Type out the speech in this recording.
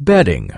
bedding.